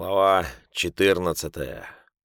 Глава 14.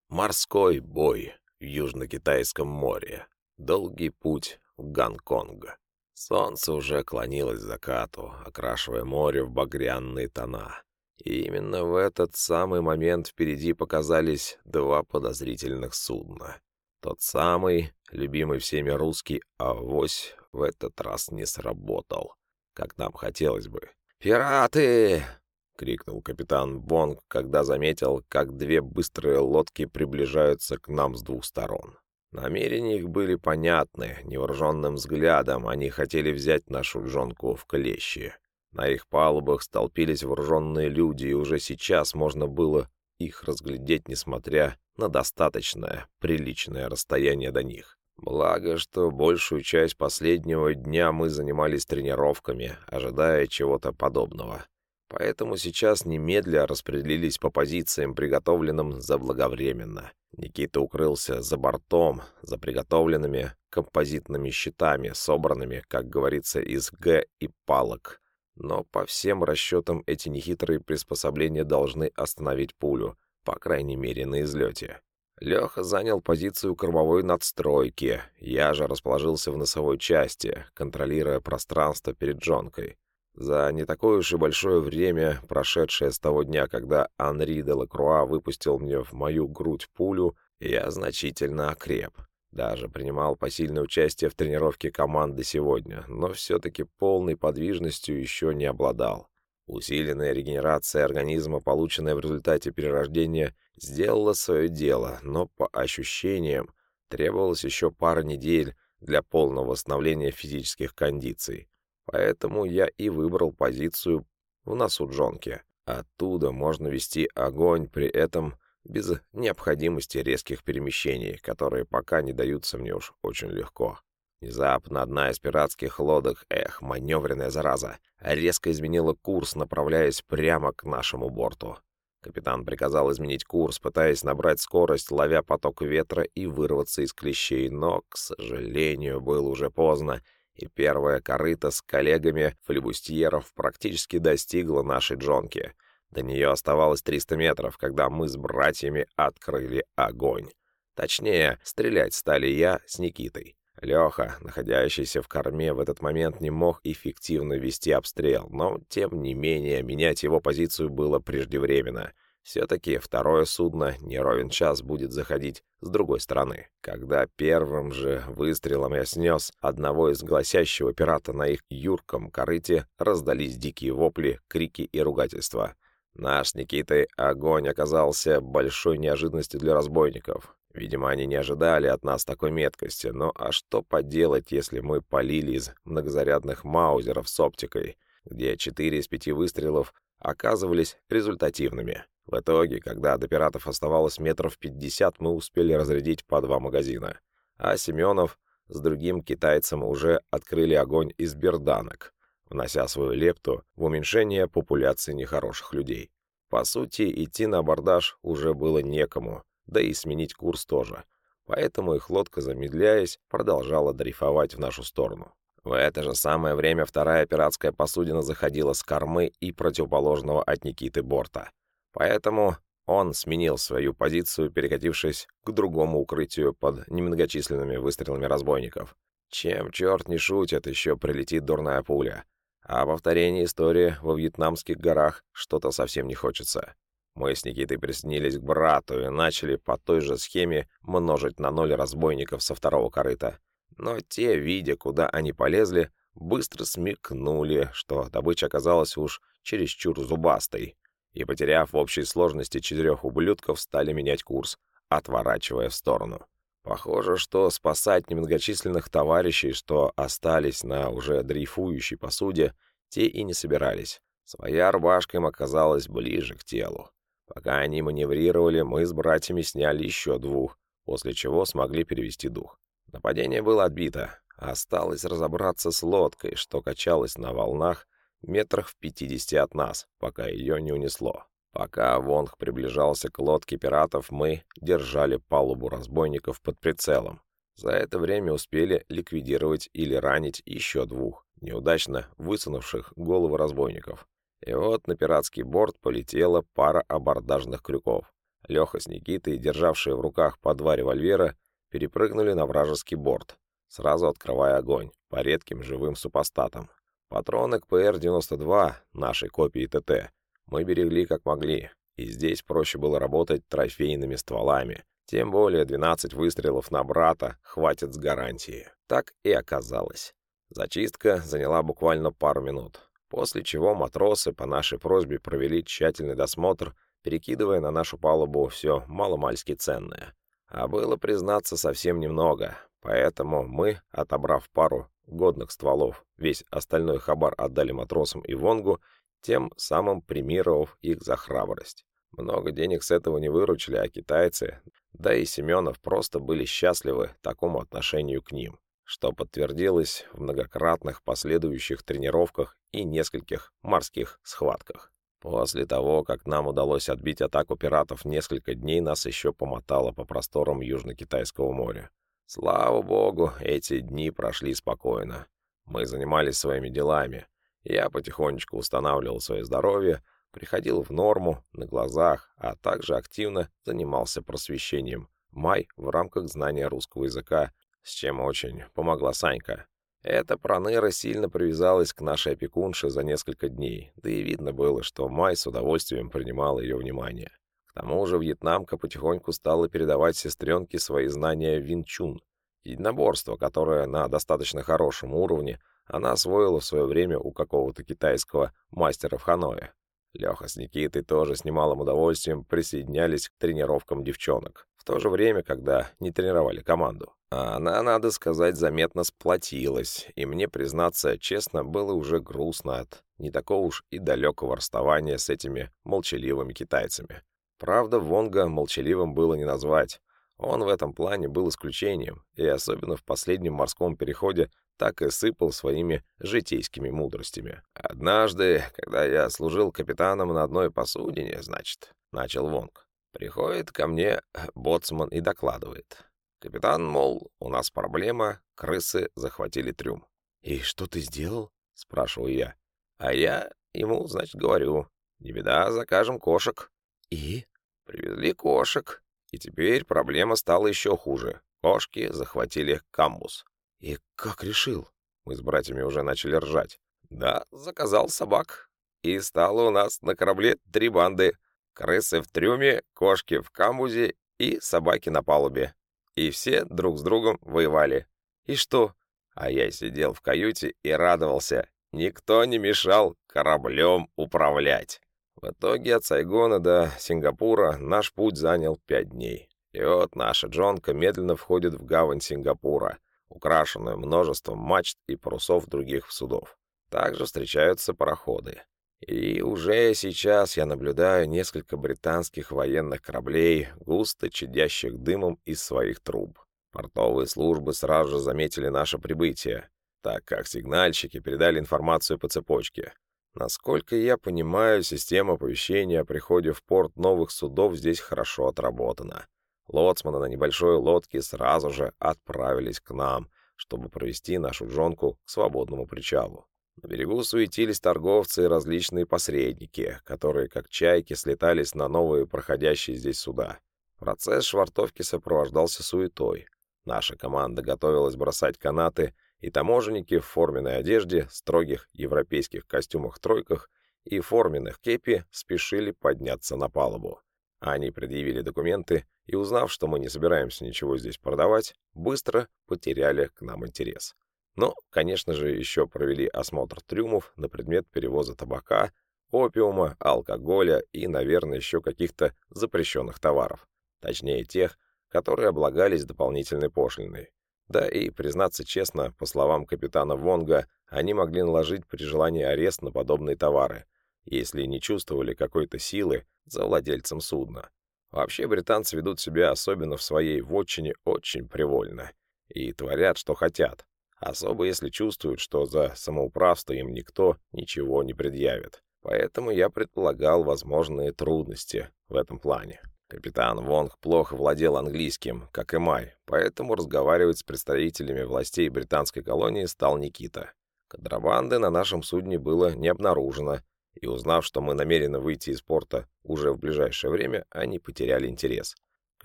Морской бой в Южно-Китайском море. Долгий путь в Гонконг. Солнце уже клонилось к закату, окрашивая море в багряные тона. И именно в этот самый момент впереди показались два подозрительных судна. Тот самый, любимый всеми русский авось, в этот раз не сработал, как нам хотелось бы. «Пираты!» — крикнул капитан Бонг, когда заметил, как две быстрые лодки приближаются к нам с двух сторон. Намерения их были понятны. Невооруженным взглядом они хотели взять нашу джонку в клещи. На их палубах столпились вооруженные люди, и уже сейчас можно было их разглядеть, несмотря на достаточное, приличное расстояние до них. Благо, что большую часть последнего дня мы занимались тренировками, ожидая чего-то подобного. Поэтому сейчас немедля распределились по позициям, приготовленным заблаговременно. Никита укрылся за бортом, за приготовленными композитными щитами, собранными, как говорится, из Г и палок. Но по всем расчетам эти нехитрые приспособления должны остановить пулю, по крайней мере на излете. Леха занял позицию кормовой надстройки, я же расположился в носовой части, контролируя пространство перед джонкой. За не такое уж и большое время, прошедшее с того дня, когда Анри де Лакруа выпустил мне в мою грудь пулю, я значительно окреп. Даже принимал посильное участие в тренировке команды сегодня, но все-таки полной подвижностью еще не обладал. Усиленная регенерация организма, полученная в результате перерождения, сделала свое дело, но по ощущениям требовалось еще пара недель для полного восстановления физических кондиций. Поэтому я и выбрал позицию в носу джонки. Оттуда можно вести огонь, при этом без необходимости резких перемещений, которые пока не даются мне уж очень легко. Внезапно одна из пиратских лодок, эх, маневренная зараза, резко изменила курс, направляясь прямо к нашему борту. Капитан приказал изменить курс, пытаясь набрать скорость, ловя поток ветра и вырваться из клещей, но, к сожалению, было уже поздно, и первая корыта с коллегами флебустьеров практически достигла нашей джонки. До нее оставалось 300 метров, когда мы с братьями открыли огонь. Точнее, стрелять стали я с Никитой. Леха, находящийся в корме, в этот момент не мог эффективно вести обстрел, но, тем не менее, менять его позицию было преждевременно — все-таки второе судно не ровен час будет заходить с другой стороны. Когда первым же выстрелом я снес одного из гласящего пирата на их юрком корыте, раздались дикие вопли, крики и ругательства. Наш с Никитой огонь оказался большой неожиданностью для разбойников. Видимо, они не ожидали от нас такой меткости, но а что поделать, если мы полили из многозарядных маузеров с оптикой, где четыре из пяти выстрелов оказывались результативными. В итоге, когда до пиратов оставалось метров пятьдесят, мы успели разрядить по два магазина. А Семенов с другим китайцем уже открыли огонь из берданок, внося свою лепту в уменьшение популяции нехороших людей. По сути, идти на абордаж уже было некому, да и сменить курс тоже. Поэтому их лодка, замедляясь, продолжала дрейфовать в нашу сторону. В это же самое время вторая пиратская посудина заходила с кормы и противоположного от Никиты борта. Поэтому он сменил свою позицию, перекатившись к другому укрытию под немногочисленными выстрелами разбойников. Чем черт не шутит, еще прилетит дурная пуля. А повторение истории во вьетнамских горах что-то совсем не хочется. Мы с Никитой присоединились к брату и начали по той же схеме множить на ноль разбойников со второго корыта. Но те, видя, куда они полезли, быстро смекнули, что добыча оказалась уж чересчур зубастой и, потеряв в общей сложности четырех ублюдков, стали менять курс, отворачивая в сторону. Похоже, что спасать немногочисленных товарищей, что остались на уже дрейфующей посуде, те и не собирались. Своя рубашка им оказалась ближе к телу. Пока они маневрировали, мы с братьями сняли еще двух, после чего смогли перевести дух. Нападение было отбито. Осталось разобраться с лодкой, что качалась на волнах, метрах в пятидесяти от нас, пока ее не унесло. Пока Вонг приближался к лодке пиратов, мы держали палубу разбойников под прицелом. За это время успели ликвидировать или ранить еще двух, неудачно высунувших головы разбойников. И вот на пиратский борт полетела пара абордажных крюков. Леха с Никитой, державшие в руках по два револьвера, перепрыгнули на вражеский борт, сразу открывая огонь по редким живым супостатам. Патроны к ПР-92, нашей копии ТТ, мы берегли как могли, и здесь проще было работать трофейными стволами. Тем более 12 выстрелов на брата хватит с гарантией. Так и оказалось. Зачистка заняла буквально пару минут, после чего матросы по нашей просьбе провели тщательный досмотр, перекидывая на нашу палубу все маломальски ценное. А было, признаться, совсем немного, поэтому мы, отобрав пару годных стволов, весь остальной хабар отдали матросам и Вонгу, тем самым премировав их за храбрость. Много денег с этого не выручили, а китайцы, да и Семенов просто были счастливы такому отношению к ним, что подтвердилось в многократных последующих тренировках и нескольких морских схватках. После того, как нам удалось отбить атаку пиратов, несколько дней нас еще помотало по просторам Южно-Китайского моря. Слава богу, эти дни прошли спокойно. Мы занимались своими делами. Я потихонечку устанавливал свое здоровье, приходил в норму на глазах, а также активно занимался просвещением. Май в рамках знания русского языка, с чем очень помогла Санька. Эта проныра сильно привязалась к нашей опекунше за несколько дней, да и видно было, что Май с удовольствием принимал ее внимание. К тому же вьетнамка потихоньку стала передавать сестренке свои знания винчун, единоборство, которое на достаточно хорошем уровне она освоила в свое время у какого-то китайского мастера в Ханое. Леха с Никитой тоже с немалым удовольствием присоединялись к тренировкам девчонок, в то же время, когда не тренировали команду. А она, надо сказать, заметно сплотилась, и мне, признаться честно, было уже грустно от не такого уж и далекого расставания с этими молчаливыми китайцами. Правда, Вонга молчаливым было не назвать. Он в этом плане был исключением, и особенно в последнем морском переходе так и сыпал своими житейскими мудростями. «Однажды, когда я служил капитаном на одной посудине, значит, — начал Вонг, — приходит ко мне боцман и докладывает. Капитан, мол, у нас проблема, крысы захватили трюм. «И что ты сделал?» — спрашиваю я. А я ему, значит, говорю, не беда, закажем кошек. И? Привезли кошек, и теперь проблема стала еще хуже. Кошки захватили камбус. «И как решил?» Мы с братьями уже начали ржать. «Да, заказал собак. И стало у нас на корабле три банды. Крысы в трюме, кошки в камбузе и собаки на палубе. И все друг с другом воевали. И что? А я сидел в каюте и радовался. Никто не мешал кораблем управлять. В итоге от Сайгона до Сингапура наш путь занял пять дней. И вот наша джонка медленно входит в гавань Сингапура украшенную множеством мачт и парусов других судов. Также встречаются пароходы. И уже сейчас я наблюдаю несколько британских военных кораблей, густо чадящих дымом из своих труб. Портовые службы сразу же заметили наше прибытие, так как сигнальщики передали информацию по цепочке. Насколько я понимаю, система оповещения о приходе в порт новых судов здесь хорошо отработана. Лоцманы на небольшой лодке сразу же отправились к нам, чтобы провести нашу джонку к свободному причалу. На берегу суетились торговцы и различные посредники, которые, как чайки, слетались на новые проходящие здесь суда. Процесс швартовки сопровождался суетой. Наша команда готовилась бросать канаты, и таможенники в форменной одежде, строгих европейских костюмах-тройках и форменных кепи спешили подняться на палубу. Они предъявили документы и, узнав, что мы не собираемся ничего здесь продавать, быстро потеряли к нам интерес. Но, конечно же, еще провели осмотр трюмов на предмет перевоза табака, опиума, алкоголя и, наверное, еще каких-то запрещенных товаров. Точнее, тех, которые облагались дополнительной пошлиной. Да и, признаться честно, по словам капитана Вонга, они могли наложить при желании арест на подобные товары, если не чувствовали какой-то силы за владельцем судна. Вообще британцы ведут себя, особенно в своей вотчине, очень привольно. И творят, что хотят. Особо если чувствуют, что за самоуправство им никто ничего не предъявит. Поэтому я предполагал возможные трудности в этом плане. Капитан Вонг плохо владел английским, как и Май, поэтому разговаривать с представителями властей британской колонии стал Никита. Контрабанды на нашем судне было не обнаружено, и узнав, что мы намерены выйти из порта уже в ближайшее время, они потеряли интерес.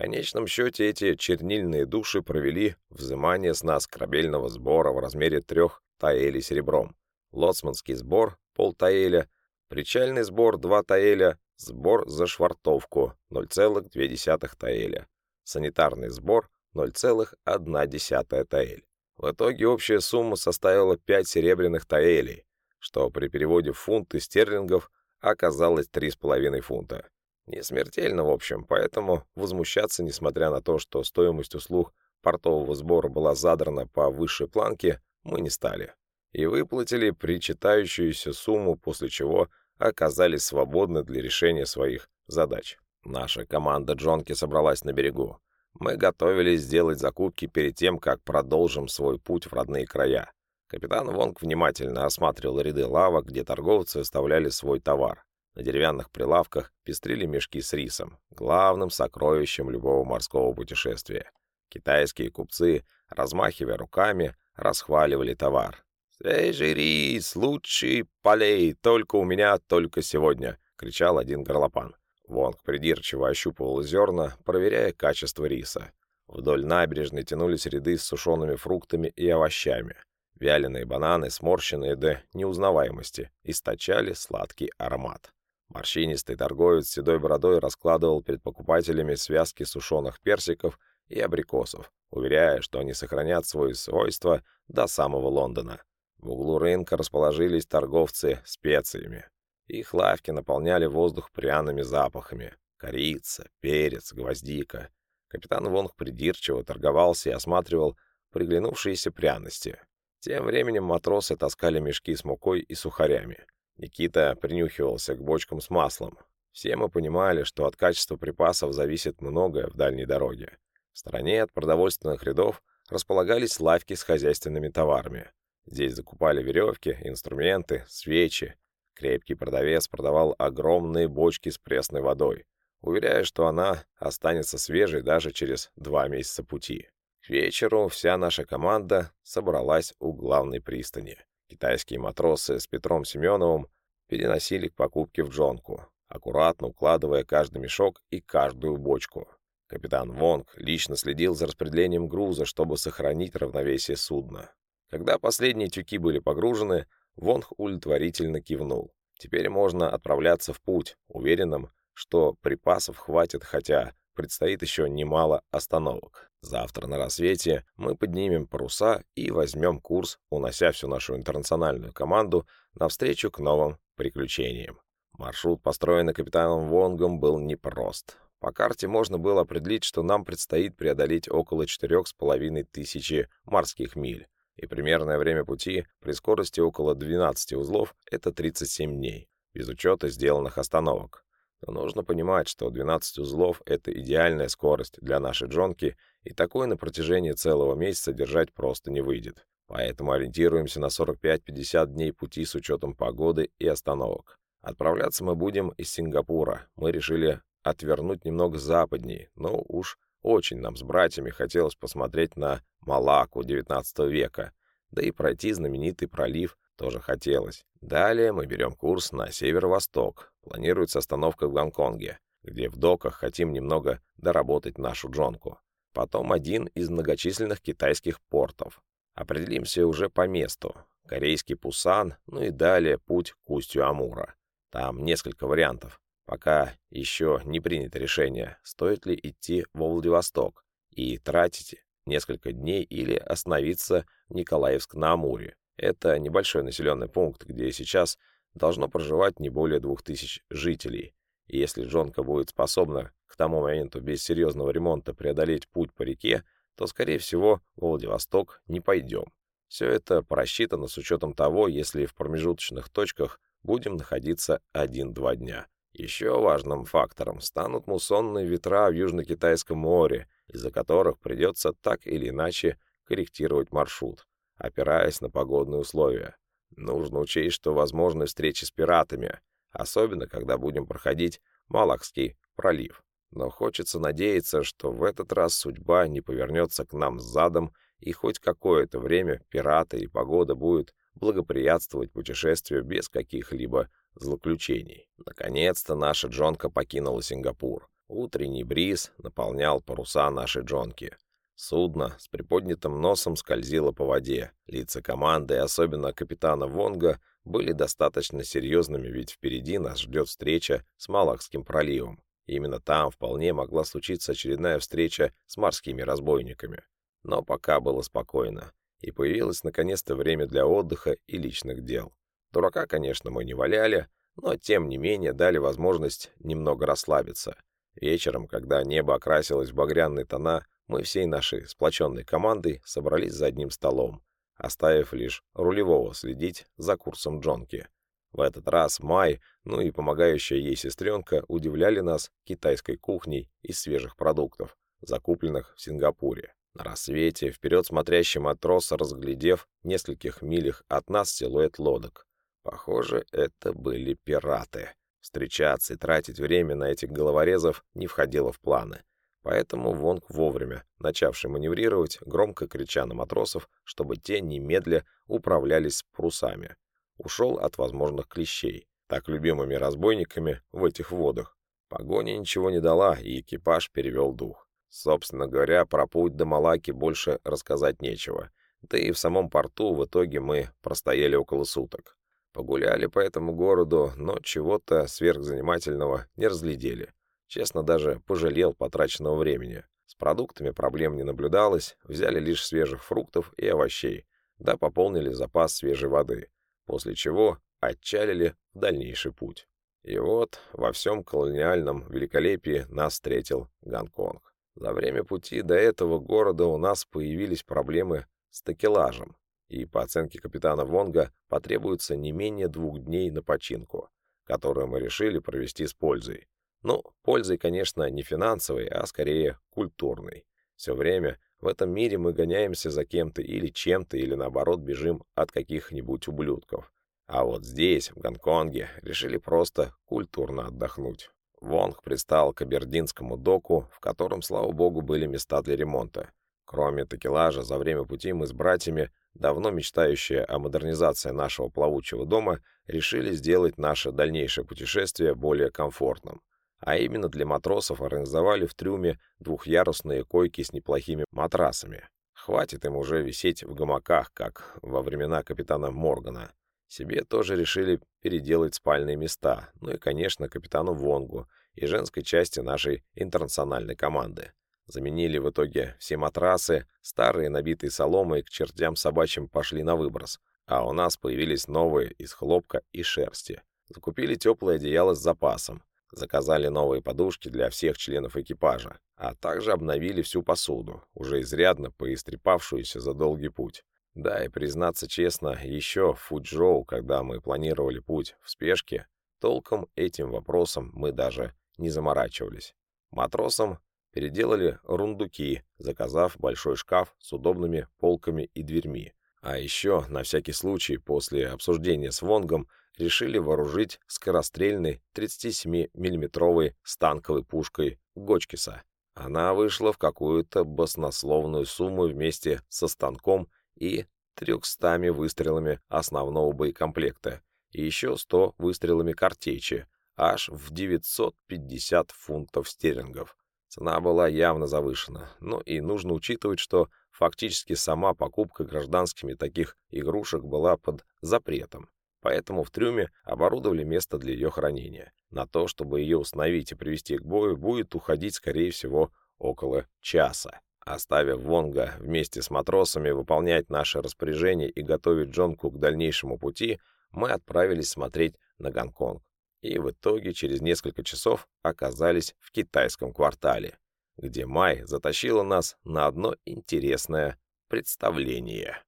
Конечном счете эти чернильные души провели взимание с нас корабельного сбора в размере трех таэлей серебром, лоцманский сбор — пол таэля, причальный сбор — два таэля, сбор за швартовку — 0,2 таэля, санитарный сбор — 0,1 таэль. В итоге общая сумма составила 5 серебряных таэлей, что при переводе в фунты стерлингов оказалось 3,5 фунта. Не смертельно, в общем, поэтому возмущаться, несмотря на то, что стоимость услуг портового сбора была задрана по высшей планке, мы не стали. И выплатили причитающуюся сумму, после чего оказались свободны для решения своих задач. Наша команда Джонки собралась на берегу. Мы готовились сделать закупки перед тем, как продолжим свой путь в родные края. Капитан Вонг внимательно осматривал ряды лавок, где торговцы оставляли свой товар. На деревянных прилавках пестрили мешки с рисом, главным сокровищем любого морского путешествия. Китайские купцы, размахивая руками, расхваливали товар. «Свежий рис, лучший полей, только у меня, только сегодня!» — кричал один горлопан. Вонг придирчиво ощупывал зерна, проверяя качество риса. Вдоль набережной тянулись ряды с сушеными фруктами и овощами. Вяленые бананы, сморщенные до неузнаваемости, источали сладкий аромат. Морщинистый торговец с седой бородой раскладывал перед покупателями связки сушеных персиков и абрикосов, уверяя, что они сохранят свои свойства до самого Лондона. В углу рынка расположились торговцы специями. Их лавки наполняли воздух пряными запахами. Корица, перец, гвоздика. Капитан Вонг придирчиво торговался и осматривал приглянувшиеся пряности. Тем временем матросы таскали мешки с мукой и сухарями. Никита принюхивался к бочкам с маслом. Все мы понимали, что от качества припасов зависит многое в дальней дороге. В стороне от продовольственных рядов располагались лавки с хозяйственными товарами. Здесь закупали веревки, инструменты, свечи. Крепкий продавец продавал огромные бочки с пресной водой, уверяя, что она останется свежей даже через два месяца пути. К вечеру вся наша команда собралась у главной пристани. Китайские матросы с Петром Семеновым переносили к покупке в джонку, аккуратно укладывая каждый мешок и каждую бочку. Капитан Вонг лично следил за распределением груза, чтобы сохранить равновесие судна. Когда последние тюки были погружены, Вонг удовлетворительно кивнул. Теперь можно отправляться в путь, уверенным, что припасов хватит, хотя предстоит еще немало остановок. Завтра на рассвете мы поднимем паруса и возьмем курс, унося всю нашу интернациональную команду навстречу к новым приключениям. Маршрут, построенный капитаном Вонгом, был непрост. По карте можно было определить, что нам предстоит преодолеть около четырех с половиной тысячи морских миль, и примерное время пути при скорости около 12 узлов — это 37 дней, без учета сделанных остановок. Но нужно понимать, что 12 узлов — это идеальная скорость для нашей джонки, и такое на протяжении целого месяца держать просто не выйдет. Поэтому ориентируемся на 45-50 дней пути с учетом погоды и остановок. Отправляться мы будем из Сингапура. Мы решили отвернуть немного западнее, но уж очень нам с братьями хотелось посмотреть на Малаку XIX века, да и пройти знаменитый пролив тоже хотелось. Далее мы берем курс на северо-восток. Планируется остановка в Гонконге, где в доках хотим немного доработать нашу джонку. Потом один из многочисленных китайских портов. Определимся уже по месту. Корейский Пусан, ну и далее путь к устью Амура. Там несколько вариантов. Пока еще не принято решение, стоит ли идти во Владивосток и тратить несколько дней или остановиться в Николаевск на Амуре. Это небольшой населенный пункт, где сейчас должно проживать не более двух тысяч жителей. И если Джонка будет способна к тому моменту без серьезного ремонта преодолеть путь по реке, то, скорее всего, в Владивосток не пойдем. Все это просчитано с учетом того, если в промежуточных точках будем находиться 1-2 дня. Еще важным фактором станут муссонные ветра в Южно-Китайском море, из-за которых придется так или иначе корректировать маршрут, опираясь на погодные условия. Нужно учесть, что возможны встречи с пиратами, особенно когда будем проходить Малакский пролив. Но хочется надеяться, что в этот раз судьба не повернется к нам задом, и хоть какое-то время пираты и погода будет благоприятствовать путешествию без каких-либо злоключений. Наконец-то наша джонка покинула Сингапур. Утренний бриз наполнял паруса нашей джонки. Судно с приподнятым носом скользило по воде. Лица команды, особенно капитана Вонга, были достаточно серьезными, ведь впереди нас ждет встреча с Малакским проливом. именно там вполне могла случиться очередная встреча с морскими разбойниками. Но пока было спокойно, и появилось наконец-то время для отдыха и личных дел. Дурака, конечно, мы не валяли, но тем не менее дали возможность немного расслабиться — Вечером, когда небо окрасилось в багряные тона, мы всей нашей сплоченной командой собрались за одним столом, оставив лишь рулевого следить за курсом Джонки. В этот раз Май, ну и помогающая ей сестренка, удивляли нас китайской кухней из свежих продуктов, закупленных в Сингапуре. На рассвете вперед смотрящий матрос, разглядев нескольких милях от нас силуэт лодок. Похоже, это были пираты. Встречаться и тратить время на этих головорезов не входило в планы. Поэтому Вонг вовремя, начавший маневрировать, громко крича на матросов, чтобы те немедля управлялись с парусами, ушел от возможных клещей, так любимыми разбойниками в этих водах. Погоня ничего не дала, и экипаж перевел дух. Собственно говоря, про путь до Малаки больше рассказать нечего. Да и в самом порту в итоге мы простояли около суток. Погуляли по этому городу, но чего-то сверхзанимательного не разглядели. Честно, даже пожалел потраченного времени. С продуктами проблем не наблюдалось, взяли лишь свежих фруктов и овощей, да пополнили запас свежей воды, после чего отчалили в дальнейший путь. И вот во всем колониальном великолепии нас встретил Гонконг. За время пути до этого города у нас появились проблемы с такелажем и, по оценке капитана Вонга, потребуется не менее двух дней на починку, которую мы решили провести с пользой. Ну, пользой, конечно, не финансовой, а скорее культурной. Все время в этом мире мы гоняемся за кем-то или чем-то, или наоборот бежим от каких-нибудь ублюдков. А вот здесь, в Гонконге, решили просто культурно отдохнуть. Вонг пристал к Абердинскому доку, в котором, слава богу, были места для ремонта. Кроме такелажа, за время пути мы с братьями давно мечтающие о модернизации нашего плавучего дома, решили сделать наше дальнейшее путешествие более комфортным. А именно для матросов организовали в трюме двухъярусные койки с неплохими матрасами. Хватит им уже висеть в гамаках, как во времена капитана Моргана. Себе тоже решили переделать спальные места, ну и, конечно, капитану Вонгу и женской части нашей интернациональной команды. Заменили в итоге все матрасы, старые, набитые соломой, к чертям собачьим пошли на выброс. А у нас появились новые из хлопка и шерсти. Закупили теплое одеяло с запасом. Заказали новые подушки для всех членов экипажа, а также обновили всю посуду, уже изрядно поистрепавшуюся за долгий путь. Да, и признаться честно, еще в Фуджоу, когда мы планировали путь в спешке, толком этим вопросом мы даже не заморачивались. Матросам Переделали рундуки, заказав большой шкаф с удобными полками и дверьми. А еще, на всякий случай, после обсуждения с Вонгом, решили вооружить скорострельной 37 миллиметровой станковой пушкой Гочкиса. Она вышла в какую-то баснословную сумму вместе со станком и 300 выстрелами основного боекомплекта и еще 100 выстрелами картечи, аж в 950 фунтов стерлингов. Цена была явно завышена, но и нужно учитывать, что фактически сама покупка гражданскими таких игрушек была под запретом. Поэтому в трюме оборудовали место для ее хранения. На то, чтобы ее установить и привести к бою, будет уходить, скорее всего, около часа. Оставив Вонга вместе с матросами выполнять наши распоряжения и готовить Джонку к дальнейшему пути, мы отправились смотреть на Гонконг и в итоге через несколько часов оказались в китайском квартале, где Май затащила нас на одно интересное представление.